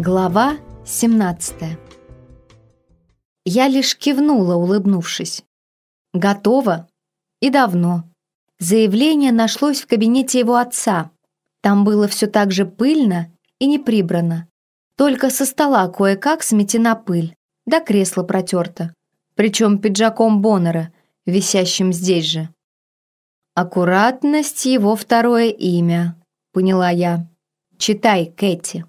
Глава 17 Я лишь кивнула, улыбнувшись. Готово. И давно. Заявление нашлось в кабинете его отца. Там было все так же пыльно и не прибрано. Только со стола кое-как сметена пыль, да кресло протерто. Причем пиджаком Боннера, висящим здесь же. Аккуратность его второе имя, поняла я. Читай, Кэти.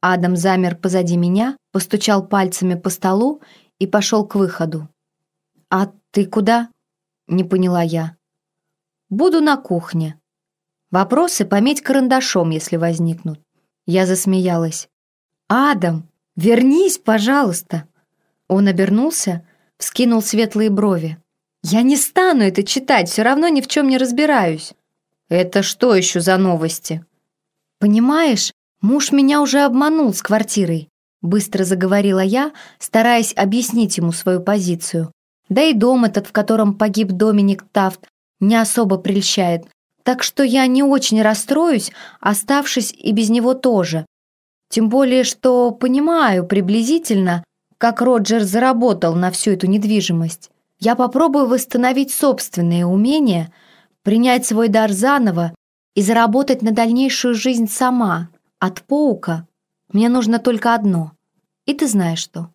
Адам замер позади меня, постучал пальцами по столу и пошел к выходу. «А ты куда?» — не поняла я. «Буду на кухне. Вопросы пометь карандашом, если возникнут». Я засмеялась. «Адам, вернись, пожалуйста!» Он обернулся, вскинул светлые брови. «Я не стану это читать, все равно ни в чем не разбираюсь». «Это что еще за новости?» «Понимаешь, муж меня уже обманул с квартирой», быстро заговорила я, стараясь объяснить ему свою позицию. Да и дом этот, в котором погиб Доминик Тафт, не особо прельщает, так что я не очень расстроюсь, оставшись и без него тоже. Тем более, что понимаю приблизительно, как Роджер заработал на всю эту недвижимость. Я попробую восстановить собственные умения, принять свой дар заново и заработать на дальнейшую жизнь сама. От паука мне нужно только одно. И ты знаешь что.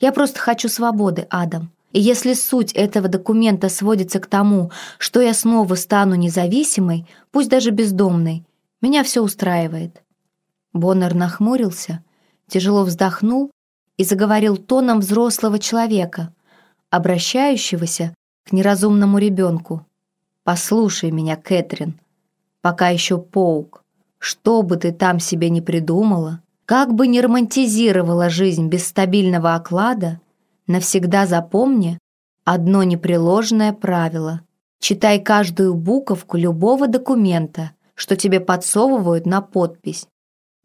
Я просто хочу свободы, Адам. И если суть этого документа сводится к тому, что я снова стану независимой, пусть даже бездомной, меня все устраивает. Боннер нахмурился, тяжело вздохнул и заговорил тоном взрослого человека, обращающегося к неразумному ребенку. «Послушай меня, Кэтрин, пока еще паук, что бы ты там себе не придумала, как бы не романтизировала жизнь без стабильного оклада, навсегда запомни одно непреложное правило. Читай каждую буковку любого документа, что тебе подсовывают на подпись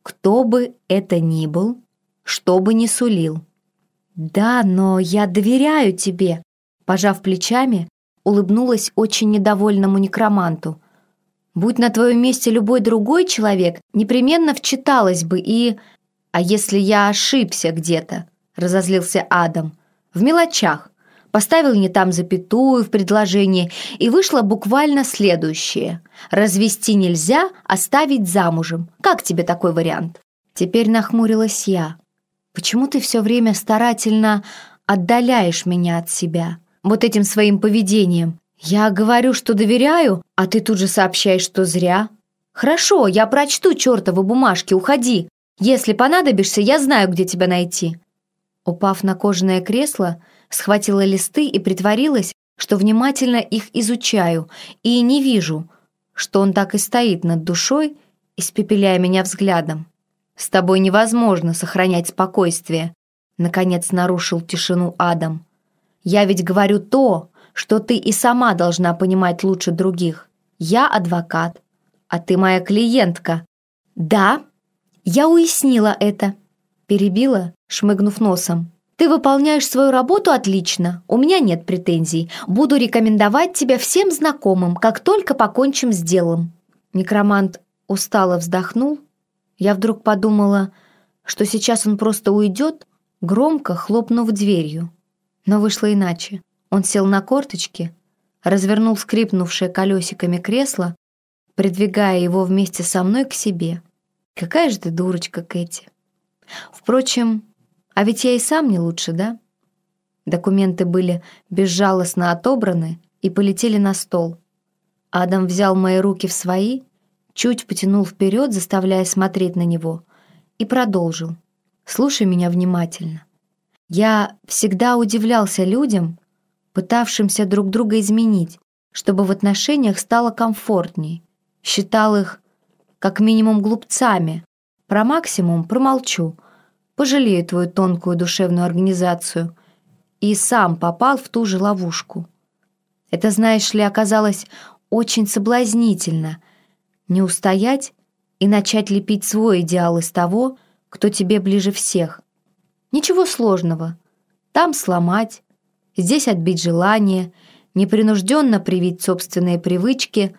кто бы это ни был, что бы ни сулил. «Да, но я доверяю тебе», — пожав плечами, улыбнулась очень недовольному некроманту. «Будь на твоем месте любой другой человек, непременно вчиталась бы и...» «А если я ошибся где-то?» — разозлился Адам. «В мелочах поставил не там запятую в предложении, и вышло буквально следующее. «Развести нельзя, оставить замужем. Как тебе такой вариант?» Теперь нахмурилась я. «Почему ты все время старательно отдаляешь меня от себя? Вот этим своим поведением. Я говорю, что доверяю, а ты тут же сообщаешь, что зря. Хорошо, я прочту чертовы бумажки, уходи. Если понадобишься, я знаю, где тебя найти». Упав на кожаное кресло, схватила листы и притворилась, что внимательно их изучаю, и не вижу, что он так и стоит над душой, испепеляя меня взглядом. «С тобой невозможно сохранять спокойствие», — наконец нарушил тишину Адам. «Я ведь говорю то, что ты и сама должна понимать лучше других. Я адвокат, а ты моя клиентка». «Да, я уяснила это», — перебила, шмыгнув носом. Ты выполняешь свою работу отлично, у меня нет претензий. Буду рекомендовать тебя всем знакомым, как только покончим с делом». Некромант устало вздохнул. Я вдруг подумала, что сейчас он просто уйдет, громко хлопнув дверью. Но вышло иначе. Он сел на корточки, развернул скрипнувшее колесиками кресло, придвигая его вместе со мной к себе. «Какая же ты дурочка, Кэти!» Впрочем, а ведь я и сам не лучше, да? Документы были безжалостно отобраны и полетели на стол. Адам взял мои руки в свои, чуть потянул вперед, заставляя смотреть на него, и продолжил. «Слушай меня внимательно. Я всегда удивлялся людям, пытавшимся друг друга изменить, чтобы в отношениях стало комфортней. Считал их как минимум глупцами. Про максимум промолчу — пожалею твою тонкую душевную организацию. И сам попал в ту же ловушку. Это, знаешь ли, оказалось очень соблазнительно. Не устоять и начать лепить свой идеал из того, кто тебе ближе всех. Ничего сложного. Там сломать, здесь отбить желание, непринужденно привить собственные привычки.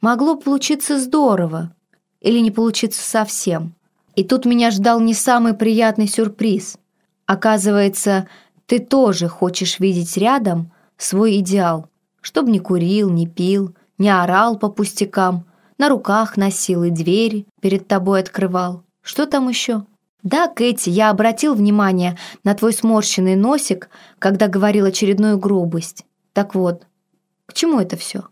Могло получиться здорово или не получиться совсем. И тут меня ждал не самый приятный сюрприз. Оказывается, ты тоже хочешь видеть рядом свой идеал, чтобы не курил, не пил, не орал по пустякам, на руках носил и двери перед тобой открывал. Что там еще? Да, Кэти, я обратил внимание на твой сморщенный носик, когда говорил очередную грубость. Так вот, к чему это все?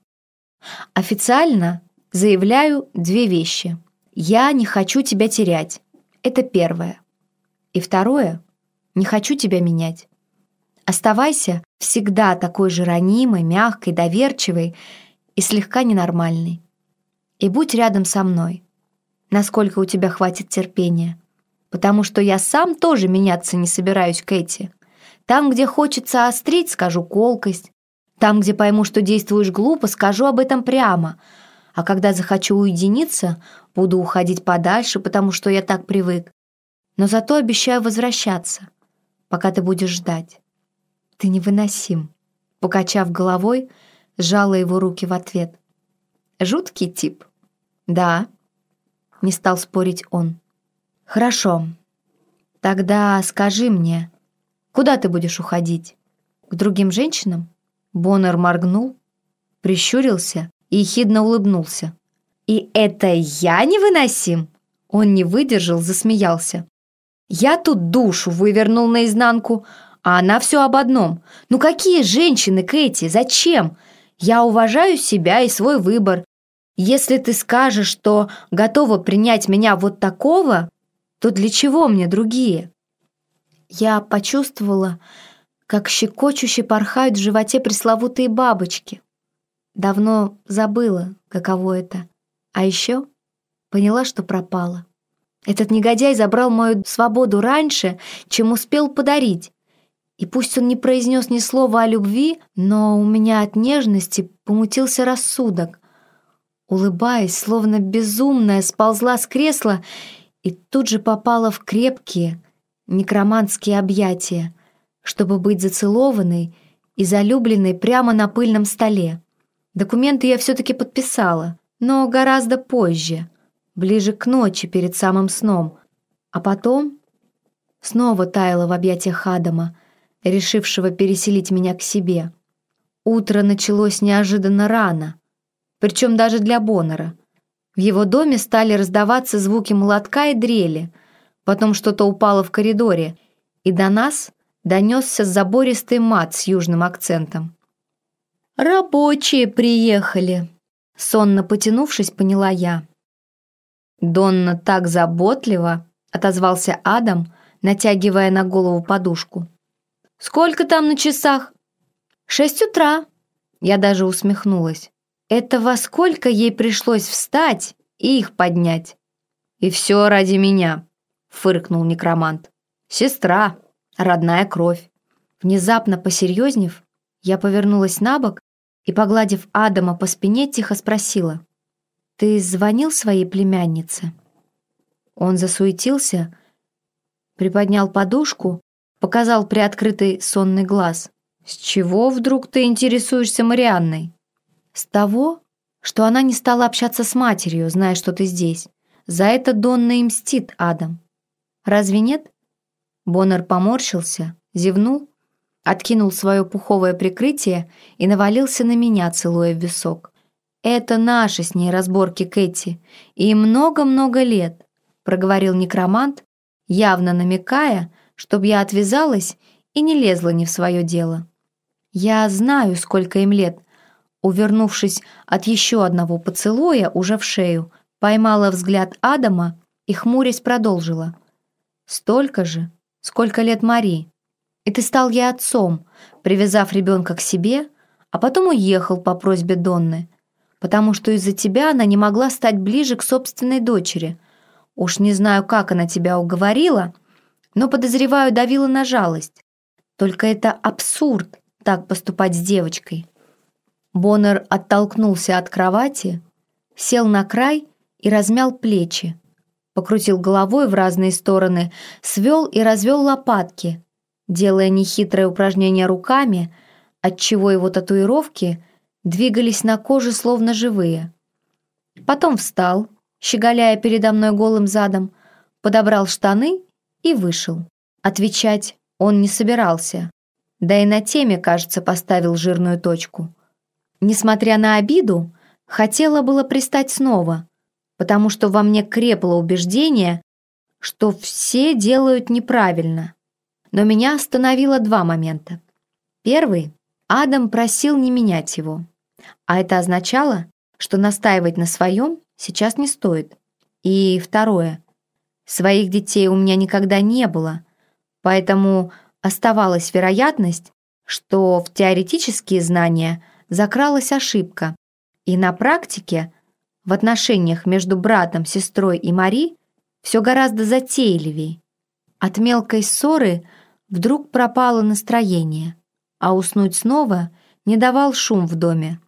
Официально заявляю две вещи. Я не хочу тебя терять. Это первое. И второе, не хочу тебя менять. Оставайся всегда такой же ранимой, мягкой, доверчивой и слегка ненормальной. И будь рядом со мной, насколько у тебя хватит терпения. Потому что я сам тоже меняться не собираюсь, Кэти. Там, где хочется острить, скажу колкость. Там, где пойму, что действуешь глупо, скажу об этом прямо. А когда захочу уединиться, буду уходить подальше, потому что я так привык. Но зато обещаю возвращаться, пока ты будешь ждать. Ты невыносим. Покачав головой, сжала его руки в ответ. Жуткий тип. Да, не стал спорить он. Хорошо. Тогда скажи мне, куда ты будешь уходить? К другим женщинам? Боннер моргнул, прищурился и ехидно улыбнулся. «И это я невыносим?» Он не выдержал, засмеялся. «Я тут душу вывернул наизнанку, а она все об одном. Ну какие женщины, Кэти, зачем? Я уважаю себя и свой выбор. Если ты скажешь, что готова принять меня вот такого, то для чего мне другие? Я почувствовала, как щекочуще порхают в животе пресловутые бабочки. Давно забыла, каково это. А еще поняла, что пропала. Этот негодяй забрал мою свободу раньше, чем успел подарить. И пусть он не произнес ни слова о любви, но у меня от нежности помутился рассудок. Улыбаясь, словно безумная, сползла с кресла и тут же попала в крепкие, некроманские объятия, чтобы быть зацелованной и залюбленной прямо на пыльном столе. Документы я все-таки подписала, но гораздо позже, ближе к ночи перед самым сном, а потом снова таяла в объятиях Адама, решившего переселить меня к себе. Утро началось неожиданно рано, причем даже для Боннера. В его доме стали раздаваться звуки молотка и дрели, потом что-то упало в коридоре, и до нас донесся забористый мат с южным акцентом. «Рабочие приехали», — сонно потянувшись, поняла я. «Донна так заботливо», — отозвался Адам, натягивая на голову подушку. «Сколько там на часах?» «Шесть утра». Я даже усмехнулась. Это во сколько ей пришлось встать и их поднять? «И все ради меня», — фыркнул некромант. «Сестра, родная кровь». Внезапно посерьезнев, я повернулась на бок и, погладив Адама по спине, тихо спросила. «Ты звонил своей племяннице?» Он засуетился, приподнял подушку Показал приоткрытый сонный глаз. «С чего вдруг ты интересуешься Марианной?» «С того, что она не стала общаться с матерью, зная, что ты здесь. За это Донна и мстит, Адам. Разве нет?» Боннер поморщился, зевнул, откинул свое пуховое прикрытие и навалился на меня, целуя в висок. «Это наши с ней разборки, Кэти, и много-много лет», проговорил некромант, явно намекая, чтобы я отвязалась и не лезла не в свое дело. Я знаю, сколько им лет. Увернувшись от еще одного поцелуя уже в шею, поймала взгляд Адама и, хмурясь, продолжила. «Столько же, сколько лет Мари. И ты стал ей отцом, привязав ребенка к себе, а потом уехал по просьбе Донны, потому что из-за тебя она не могла стать ближе к собственной дочери. Уж не знаю, как она тебя уговорила, — но, подозреваю, давила на жалость. Только это абсурд так поступать с девочкой. Боннер оттолкнулся от кровати, сел на край и размял плечи, покрутил головой в разные стороны, свел и развел лопатки, делая нехитрое упражнение руками, отчего его татуировки двигались на коже словно живые. Потом встал, щеголяя передо мной голым задом, подобрал штаны и вышел. Отвечать он не собирался. Да и на теме, кажется, поставил жирную точку. Несмотря на обиду, хотела было пристать снова, потому что во мне крепло убеждение, что все делают неправильно. Но меня остановило два момента. Первый — Адам просил не менять его. А это означало, что настаивать на своем сейчас не стоит. И второе — своих детей у меня никогда не было, поэтому оставалась вероятность, что в теоретические знания закралась ошибка, и на практике в отношениях между братом, сестрой и Мари все гораздо затейливей. От мелкой ссоры вдруг пропало настроение, а уснуть снова не давал шум в доме.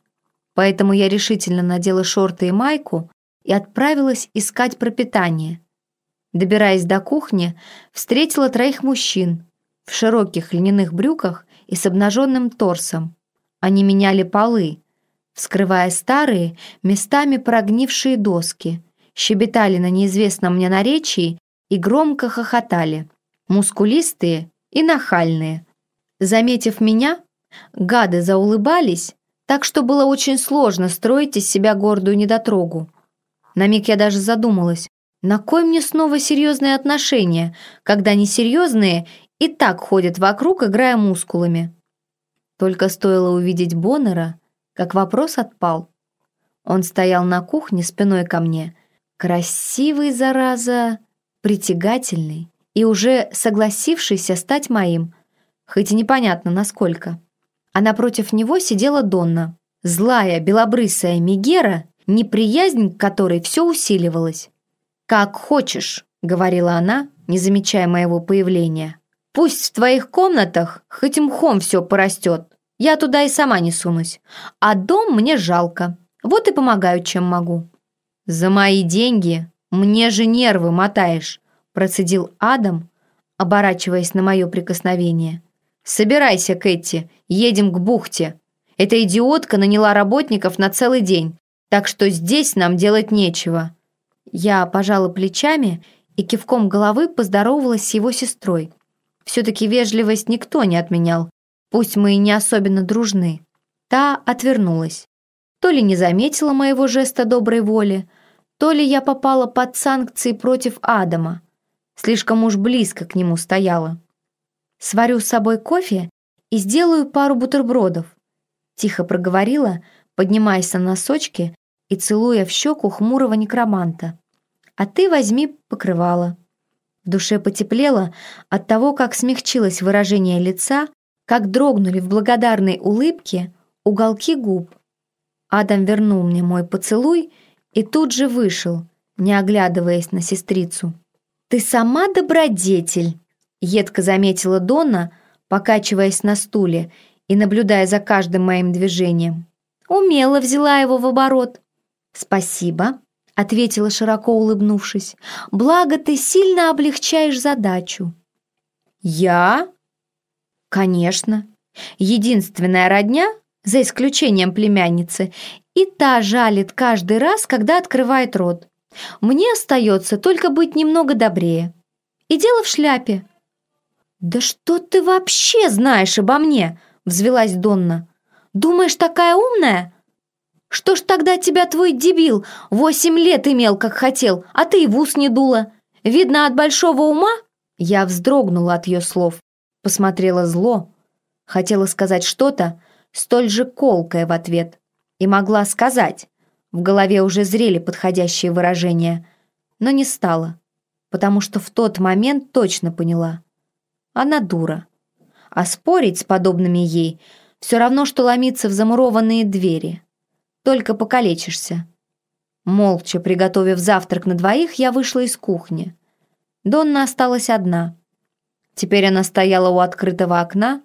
Поэтому я решительно надела шорты и майку и отправилась искать пропитание. Добираясь до кухни, встретила троих мужчин в широких льняных брюках и с обнаженным торсом. Они меняли полы, вскрывая старые, местами прогнившие доски, щебетали на неизвестном мне наречии и громко хохотали, мускулистые и нахальные. Заметив меня, гады заулыбались, так что было очень сложно строить из себя гордую недотрогу. На миг я даже задумалась, на кой мне снова серьезные отношения, когда несерьезные и так ходят вокруг, играя мускулами. Только стоило увидеть Боннера, как вопрос отпал. Он стоял на кухне спиной ко мне, красивый, зараза, притягательный и уже согласившийся стать моим, хоть и непонятно насколько. А напротив него сидела Донна, злая, белобрысая Мегера, неприязнь к которой все усиливалась. «Как хочешь», — говорила она, не замечая моего появления. Пусть в твоих комнатах хоть мхом все порастет. Я туда и сама не сунусь. А дом мне жалко. Вот и помогаю, чем могу». «За мои деньги мне же нервы мотаешь», процедил Адам, оборачиваясь на мое прикосновение. «Собирайся, Кэти, едем к бухте. Эта идиотка наняла работников на целый день, так что здесь нам делать нечего». Я пожала плечами и кивком головы поздоровалась с его сестрой. Все-таки вежливость никто не отменял, пусть мы и не особенно дружны. Та отвернулась. То ли не заметила моего жеста доброй воли, то ли я попала под санкции против Адама. Слишком уж близко к нему стояла. «Сварю с собой кофе и сделаю пару бутербродов», тихо проговорила, поднимаясь на носочки и целуя в щеку хмурого некроманта. «А ты возьми покрывало». В душе потеплело от того, как смягчилось выражение лица, как дрогнули в благодарной улыбке уголки губ. Адам вернул мне мой поцелуй и тут же вышел, не оглядываясь на сестрицу. «Ты сама добродетель!» — едко заметила Донна, покачиваясь на стуле и наблюдая за каждым моим движением. Умело взяла его в оборот. «Спасибо», ответила широко улыбнувшись. «Благо ты сильно облегчаешь задачу». «Я?» «Конечно. Единственная родня, за исключением племянницы, и та жалит каждый раз, когда открывает рот. Мне остается только быть немного добрее. И дело в шляпе». «Да что ты вообще знаешь обо мне?» — взвелась Донна. «Думаешь, такая умная? Что ж тогда тебя твой дебил восемь лет имел, как хотел, а ты и в ус не дула? Видно, от большого ума?» Я вздрогнула от ее слов, посмотрела зло, хотела сказать что-то, столь же колкое в ответ, и могла сказать. В голове уже зрели подходящие выражения, но не стала, потому что в тот момент точно поняла. Она дура. А спорить с подобными ей все равно, что ломиться в замурованные двери только покалечишься». Молча приготовив завтрак на двоих, я вышла из кухни. Донна осталась одна. Теперь она стояла у открытого окна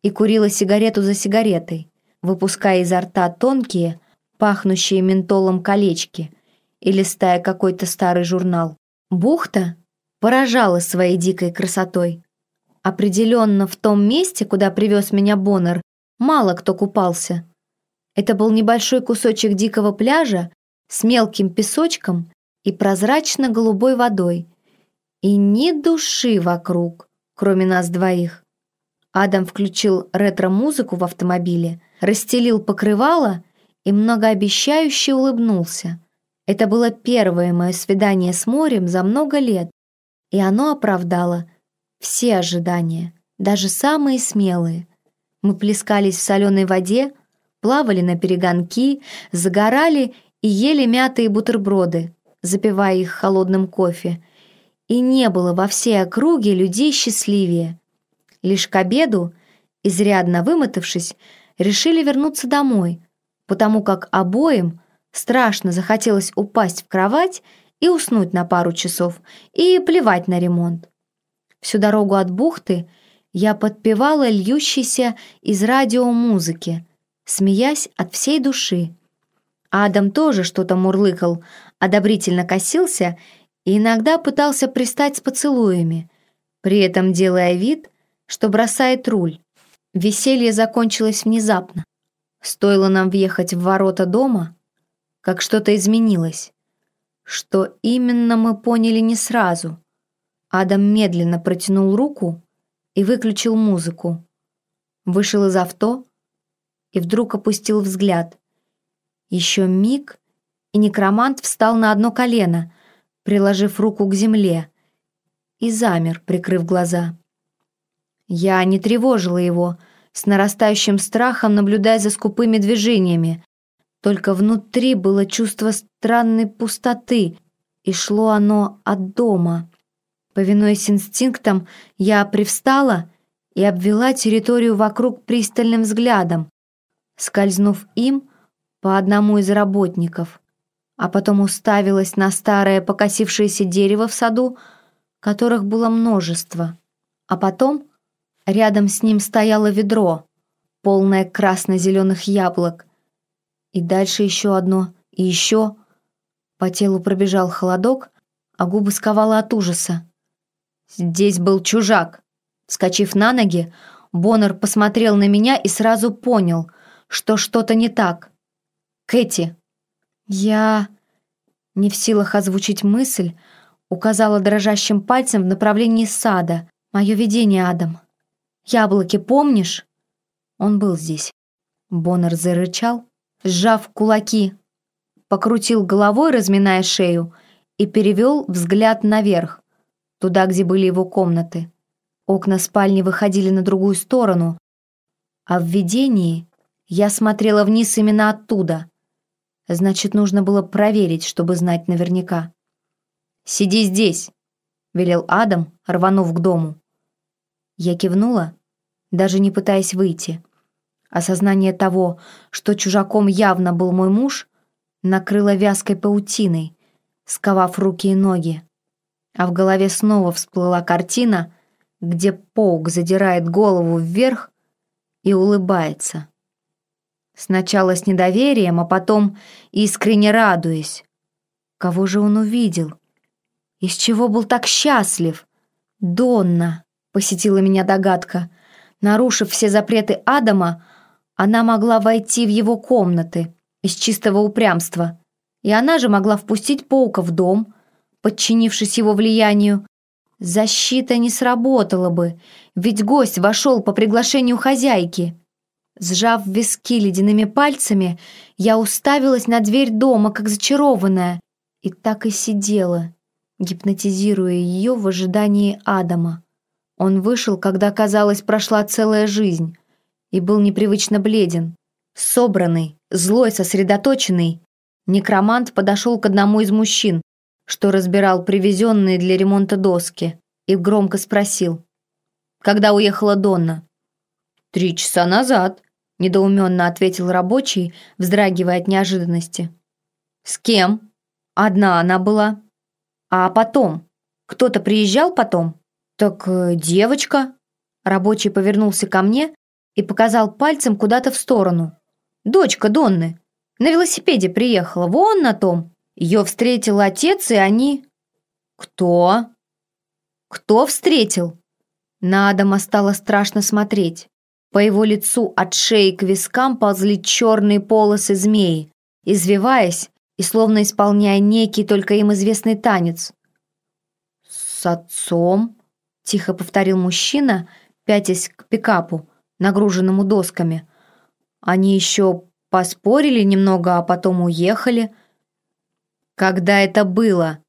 и курила сигарету за сигаретой, выпуская изо рта тонкие, пахнущие ментолом колечки и листая какой-то старый журнал. Бухта поражала своей дикой красотой. Определенно в том месте, куда привез меня Боннер, мало кто купался. Это был небольшой кусочек дикого пляжа с мелким песочком и прозрачно-голубой водой. И ни души вокруг, кроме нас двоих. Адам включил ретро-музыку в автомобиле, расстелил покрывало и многообещающе улыбнулся. Это было первое мое свидание с морем за много лет, и оно оправдало все ожидания, даже самые смелые. Мы плескались в соленой воде, плавали на перегонки, загорали и ели мятые бутерброды, запивая их холодным кофе. И не было во всей округе людей счастливее. Лишь к обеду, изрядно вымотавшись, решили вернуться домой, потому как обоим страшно захотелось упасть в кровать и уснуть на пару часов, и плевать на ремонт. Всю дорогу от бухты я подпевала льющейся из радио музыки, смеясь от всей души. Адам тоже что-то мурлыкал, одобрительно косился и иногда пытался пристать с поцелуями, при этом делая вид, что бросает руль. Веселье закончилось внезапно. Стоило нам въехать в ворота дома, как что-то изменилось. Что именно мы поняли не сразу. Адам медленно протянул руку и выключил музыку. Вышел из авто и вдруг опустил взгляд. Еще миг, и некромант встал на одно колено, приложив руку к земле, и замер, прикрыв глаза. Я не тревожила его, с нарастающим страхом наблюдая за скупыми движениями. Только внутри было чувство странной пустоты, и шло оно от дома. Повинуясь инстинктам, я привстала и обвела территорию вокруг пристальным взглядом, скользнув им по одному из работников, а потом уставилась на старое покосившееся дерево в саду, которых было множество, а потом Рядом с ним стояло ведро, полное красно-зеленых яблок. И дальше еще одно, и еще. По телу пробежал холодок, а губы сковало от ужаса. Здесь был чужак. Вскочив на ноги, Боннер посмотрел на меня и сразу понял, что что-то не так. «Кэти!» Я, не в силах озвучить мысль, указала дрожащим пальцем в направлении сада. Мое видение, Адам. Яблоки помнишь?» Он был здесь. Боннер зарычал, сжав кулаки, покрутил головой, разминая шею, и перевел взгляд наверх, туда, где были его комнаты. Окна спальни выходили на другую сторону, а в видении я смотрела вниз именно оттуда. Значит, нужно было проверить, чтобы знать наверняка. «Сиди здесь», — велел Адам, рванув к дому. Я кивнула, даже не пытаясь выйти. Осознание того, что чужаком явно был мой муж, накрыло вязкой паутиной, сковав руки и ноги. А в голове снова всплыла картина, где паук задирает голову вверх и улыбается. Сначала с недоверием, а потом искренне радуясь. Кого же он увидел? Из чего был так счастлив? Донна посетила меня догадка. Нарушив все запреты Адама, она могла войти в его комнаты из чистого упрямства. И она же могла впустить паука в дом, подчинившись его влиянию. Защита не сработала бы, ведь гость вошел по приглашению хозяйки. Сжав виски ледяными пальцами, я уставилась на дверь дома, как зачарованная, и так и сидела, гипнотизируя ее в ожидании Адама. Он вышел, когда, казалось, прошла целая жизнь, и был непривычно бледен. Собранный, злой, сосредоточенный, некромант подошел к одному из мужчин, что разбирал привезенные для ремонта доски, и громко спросил, «Когда уехала Донна?» «Три часа назад», — недоуменно ответил рабочий, вздрагивая от неожиданности. «С кем?» «Одна она была». «А потом? Кто-то приезжал потом?» «Так э, девочка...» Рабочий повернулся ко мне и показал пальцем куда-то в сторону. «Дочка Донны. На велосипеде приехала, вон на том. Ее встретил отец, и они...» «Кто?» «Кто встретил?» На Адама стало страшно смотреть. По его лицу от шеи к вискам ползли черные полосы змеи, извиваясь и словно исполняя некий только им известный танец. «С отцом?» — тихо повторил мужчина, пятясь к пикапу, нагруженному досками. Они еще поспорили немного, а потом уехали. «Когда это было?»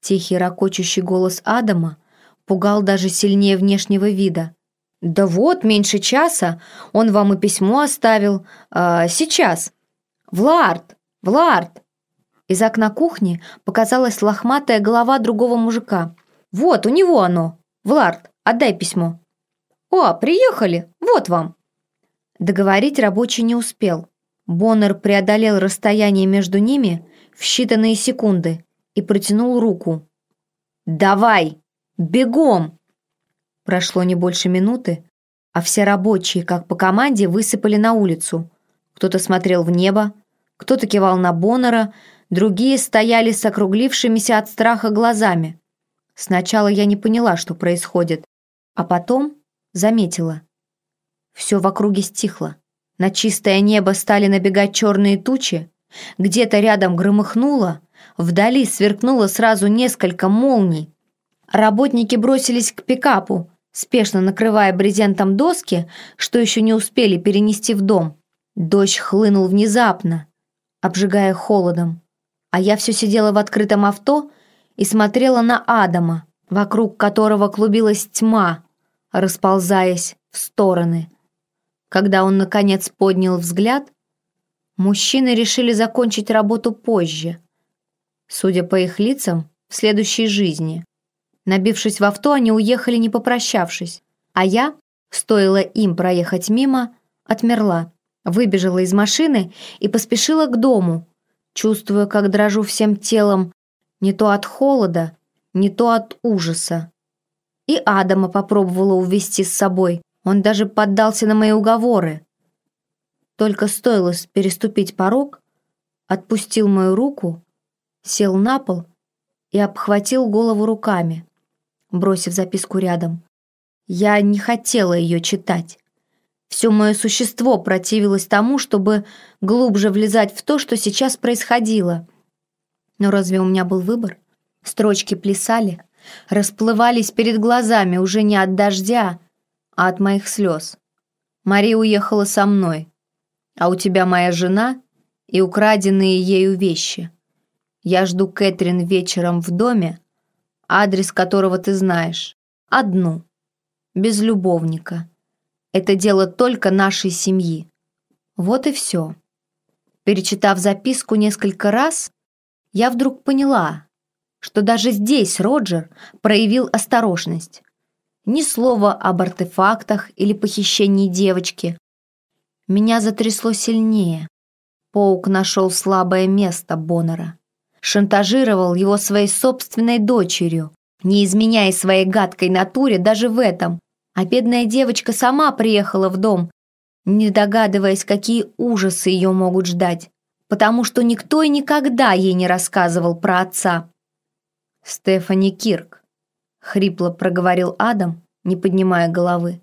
Тихий ракочущий голос Адама пугал даже сильнее внешнего вида. «Да вот, меньше часа. Он вам и письмо оставил. А, сейчас. Влард! Влард!» Из окна кухни показалась лохматая голова другого мужика. «Вот, у него оно! Влард, отдай письмо!» «О, приехали! Вот вам!» Договорить рабочий не успел. Боннер преодолел расстояние между ними в считанные секунды и протянул руку. «Давай! Бегом!» Прошло не больше минуты, а все рабочие, как по команде, высыпали на улицу. Кто-то смотрел в небо, кто-то кивал на Боннера, другие стояли с округлившимися от страха глазами. Сначала я не поняла, что происходит, а потом заметила. Все в округе стихло. На чистое небо стали набегать черные тучи, где-то рядом громыхнуло, вдали сверкнуло сразу несколько молний. Работники бросились к пикапу, спешно накрывая брезентом доски, что еще не успели перенести в дом. Дождь хлынул внезапно, обжигая холодом. А я все сидела в открытом авто и смотрела на Адама, вокруг которого клубилась тьма, расползаясь в стороны. Когда он, наконец, поднял взгляд, мужчины решили закончить работу позже. Судя по их лицам, в следующей жизни. Набившись в авто, они уехали, не попрощавшись. А я, стоило им проехать мимо, отмерла, выбежала из машины и поспешила к дому, чувствуя, как дрожу всем телом, не то от холода, не то от ужаса. И Адама попробовала увести с собой, он даже поддался на мои уговоры. Только стоило переступить порог, отпустил мою руку, сел на пол и обхватил голову руками, бросив записку рядом. Я не хотела ее читать. Все мое существо противилось тому, чтобы глубже влезать в то, что сейчас происходило. Но разве у меня был выбор? Строчки плясали, расплывались перед глазами уже не от дождя, а от моих слез. Мария уехала со мной, а у тебя моя жена и украденные ею вещи. Я жду Кэтрин вечером в доме, адрес которого ты знаешь. Одну. Без любовника. Это дело только нашей семьи. Вот и все. Перечитав записку несколько раз, я вдруг поняла, что даже здесь Роджер проявил осторожность. Ни слова об артефактах или похищении девочки. Меня затрясло сильнее. Паук нашел слабое место Боннера. Шантажировал его своей собственной дочерью, не изменяя своей гадкой натуре даже в этом. А бедная девочка сама приехала в дом, не догадываясь, какие ужасы ее могут ждать, потому что никто и никогда ей не рассказывал про отца. Стефани Кирк. — хрипло проговорил Адам, не поднимая головы.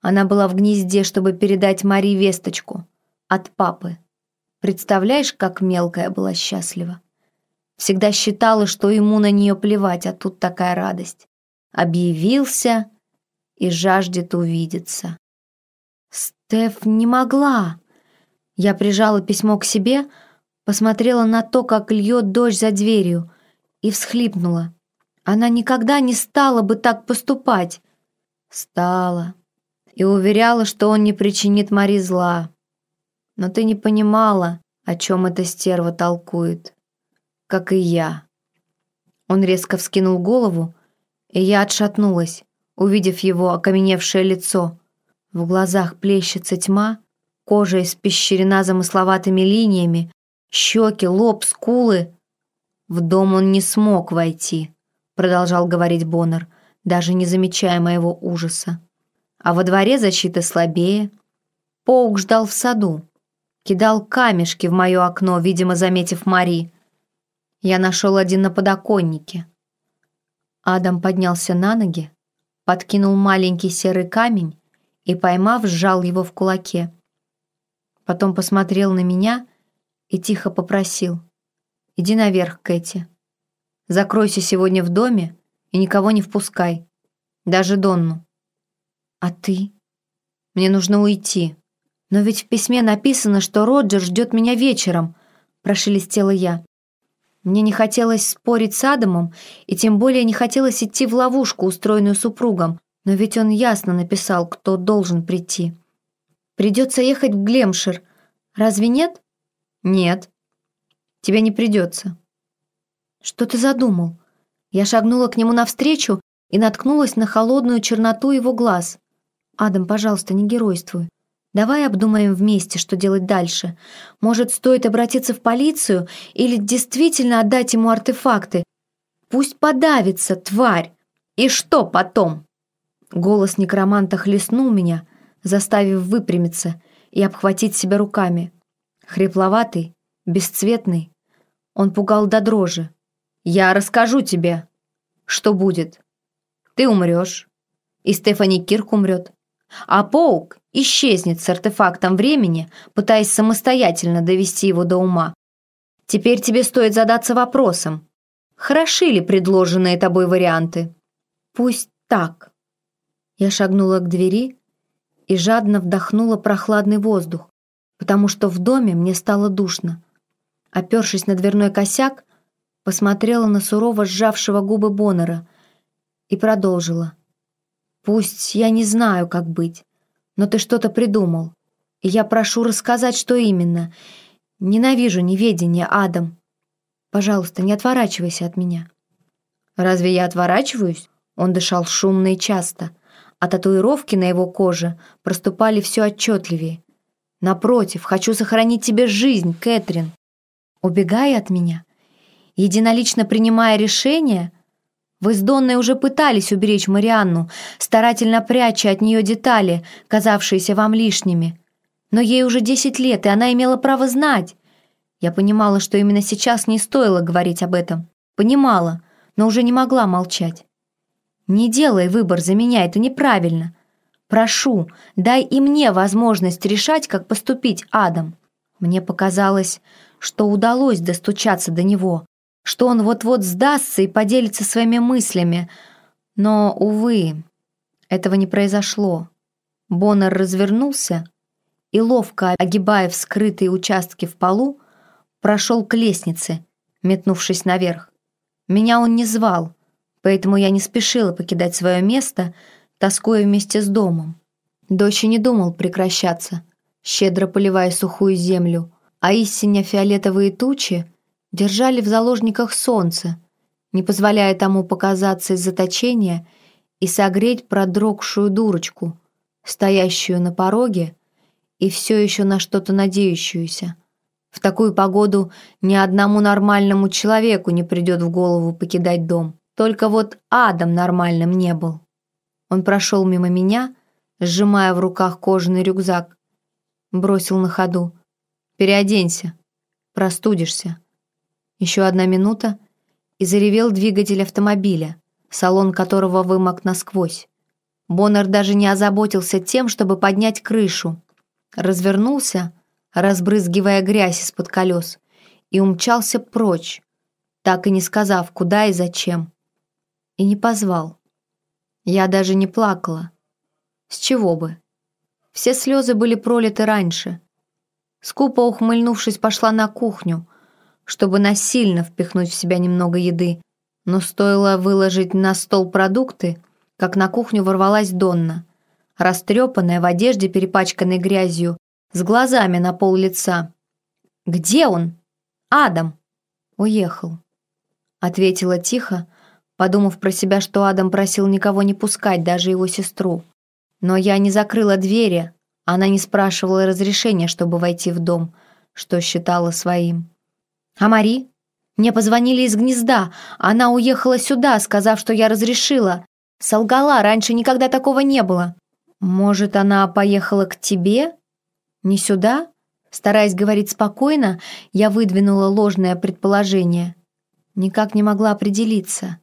Она была в гнезде, чтобы передать Мари весточку. От папы. Представляешь, как мелкая была счастлива? Всегда считала, что ему на нее плевать, а тут такая радость. Объявился и жаждет увидеться. Стеф не могла. Я прижала письмо к себе, посмотрела на то, как льет дождь за дверью, и всхлипнула. Она никогда не стала бы так поступать. Стала. И уверяла, что он не причинит Мари зла. Но ты не понимала, о чем эта стерва толкует. Как и я. Он резко вскинул голову, и я отшатнулась, увидев его окаменевшее лицо. В глазах плещется тьма, кожа испещрена замысловатыми линиями, щеки, лоб, скулы. В дом он не смог войти продолжал говорить Боннер, даже не замечая моего ужаса. А во дворе защита слабее. Поук ждал в саду. Кидал камешки в мое окно, видимо, заметив Мари. Я нашел один на подоконнике. Адам поднялся на ноги, подкинул маленький серый камень и, поймав, сжал его в кулаке. Потом посмотрел на меня и тихо попросил. «Иди наверх, Кэти». Закройся сегодня в доме И никого не впускай. Даже Донну. А ты? Мне нужно уйти. Но ведь в письме написано, что Роджер ждет меня вечером, прошелестела я. Мне не хотелось спорить с Адамом, и тем более не хотелось идти в ловушку, устроенную супругом, но ведь он ясно написал, кто должен прийти. Придется ехать в Глемшир. Разве нет? Нет. Тебе не придется. Что ты задумал? Я шагнула к нему навстречу и наткнулась на холодную черноту его глаз. «Адам, пожалуйста, не геройствуй. Давай обдумаем вместе, что делать дальше. Может, стоит обратиться в полицию или действительно отдать ему артефакты? Пусть подавится, тварь! И что потом?» Голос некроманта хлестнул меня, заставив выпрямиться и обхватить себя руками. Хрипловатый, бесцветный, он пугал до дрожи. «Я расскажу тебе, что будет. Ты умрешь, и Стефани Кирк умрет, а Паук исчезнет с артефактом времени, пытаясь самостоятельно довести его до ума. Теперь тебе стоит задаться вопросом, хороши ли предложенные тобой варианты? Пусть так». Я шагнула к двери и жадно вдохнула прохладный воздух, потому что в доме мне стало душно. Опершись на дверной косяк, посмотрела на сурово сжавшего губы Боннера и продолжила. «Пусть я не знаю, как быть, но ты что-то придумал, и я прошу рассказать, что именно. Ненавижу неведение, Адам. Пожалуйста, не отворачивайся от меня». «Разве я отворачиваюсь?» Он дышал шумно и часто, а татуировки на его коже проступали все отчетливее. «Напротив, хочу сохранить тебе жизнь, Кэтрин. Убегай от меня, единолично принимая решение, вы с Донной уже пытались уберечь Марианну, старательно пряча от нее детали, казавшиеся вам лишними. Но ей уже десять лет, и она имела право знать. Я понимала, что именно сейчас не стоило говорить об этом. Понимала, но уже не могла молчать. «Не делай выбор за меня, это неправильно. Прошу, дай и мне возможность решать, как поступить Адам». Мне показалось, что удалось достучаться до него, что он вот-вот сдастся и поделится своими мыслями. Но, увы, этого не произошло. Боннер развернулся и, ловко огибая вскрытые участки в полу, прошел к лестнице, метнувшись наверх. Меня он не звал, поэтому я не спешила покидать свое место, тоскуя вместе с домом. Дождь и не думал прекращаться, щедро поливая сухую землю, а истинно фиолетовые тучи держали в заложниках солнце, не позволяя тому показаться из заточения и согреть продрогшую дурочку, стоящую на пороге и все еще на что-то надеющуюся. В такую погоду ни одному нормальному человеку не придет в голову покидать дом. Только вот Адам нормальным не был. Он прошел мимо меня, сжимая в руках кожаный рюкзак, бросил на ходу. «Переоденься, простудишься». Еще одна минута, и заревел двигатель автомобиля, салон которого вымок насквозь. Боннер даже не озаботился тем, чтобы поднять крышу. Развернулся, разбрызгивая грязь из-под колес, и умчался прочь, так и не сказав, куда и зачем. И не позвал. Я даже не плакала. С чего бы? Все слезы были пролиты раньше. Скупо ухмыльнувшись, пошла на кухню, чтобы насильно впихнуть в себя немного еды, но стоило выложить на стол продукты, как на кухню ворвалась Донна, растрепанная в одежде, перепачканной грязью, с глазами на пол лица. «Где он?» «Адам!» «Уехал», — ответила тихо, подумав про себя, что Адам просил никого не пускать, даже его сестру. Но я не закрыла двери, она не спрашивала разрешения, чтобы войти в дом, что считала своим. А Мари? Мне позвонили из гнезда. Она уехала сюда, сказав, что я разрешила. Солгала, раньше никогда такого не было. Может, она поехала к тебе? Не сюда? Стараясь говорить спокойно, я выдвинула ложное предположение. Никак не могла определиться,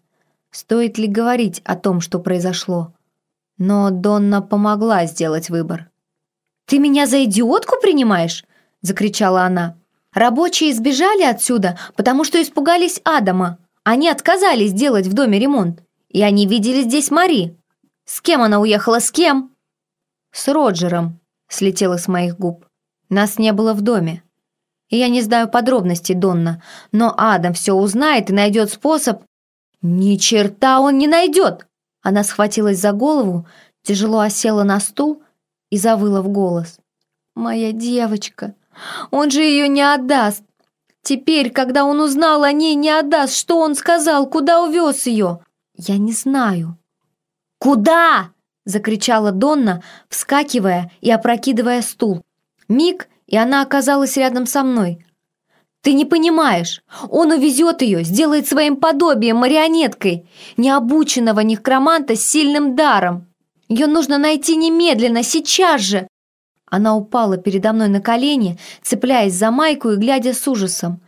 стоит ли говорить о том, что произошло. Но Донна помогла сделать выбор. «Ты меня за идиотку принимаешь?» — закричала она. Рабочие сбежали отсюда, потому что испугались Адама. Они отказались делать в доме ремонт. И они видели здесь Мари. С кем она уехала, с кем?» «С Роджером», — слетело с моих губ. «Нас не было в доме. И я не знаю подробностей, Донна, но Адам все узнает и найдет способ...» «Ни черта он не найдет!» Она схватилась за голову, тяжело осела на стул и завыла в голос. «Моя девочка! Он же ее не отдаст! Теперь, когда он узнал о ней, не отдаст! Что он сказал? Куда увез ее?» «Я не знаю». «Куда?» — закричала Донна, вскакивая и опрокидывая стул. Миг, и она оказалась рядом со мной. «Ты не понимаешь, он увезет ее, сделает своим подобием, марионеткой, необученного некроманта с сильным даром. Ее нужно найти немедленно, сейчас же!» Она упала передо мной на колени, цепляясь за майку и глядя с ужасом.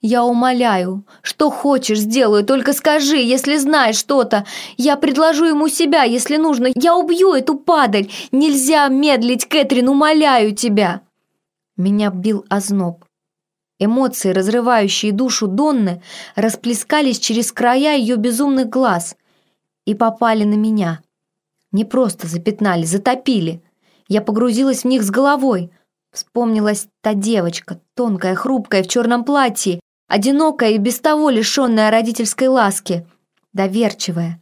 «Я умоляю, что хочешь, сделаю, только скажи, если знаешь что-то. Я предложу ему себя, если нужно. Я убью эту падаль. Нельзя медлить, Кэтрин, умоляю тебя!» Меня бил озноб. Эмоции, разрывающие душу Донны, расплескались через края ее безумных глаз и попали на меня. Не просто запятнали, затопили. Я погрузилась в них с головой. Вспомнилась та девочка, тонкая, хрупкая, в черном платье, одинокая и без того лишенная родительской ласки, доверчивая.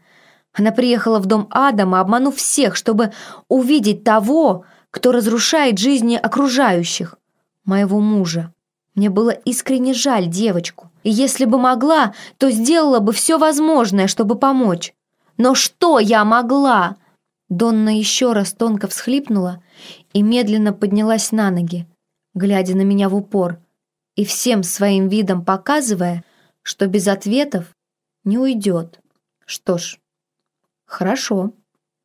Она приехала в дом Адама, обманув всех, чтобы увидеть того, кто разрушает жизни окружающих, моего мужа. Мне было искренне жаль девочку, и если бы могла, то сделала бы все возможное, чтобы помочь. Но что я могла? Донна еще раз тонко всхлипнула и медленно поднялась на ноги, глядя на меня в упор и всем своим видом показывая, что без ответов не уйдет. Что ж, хорошо.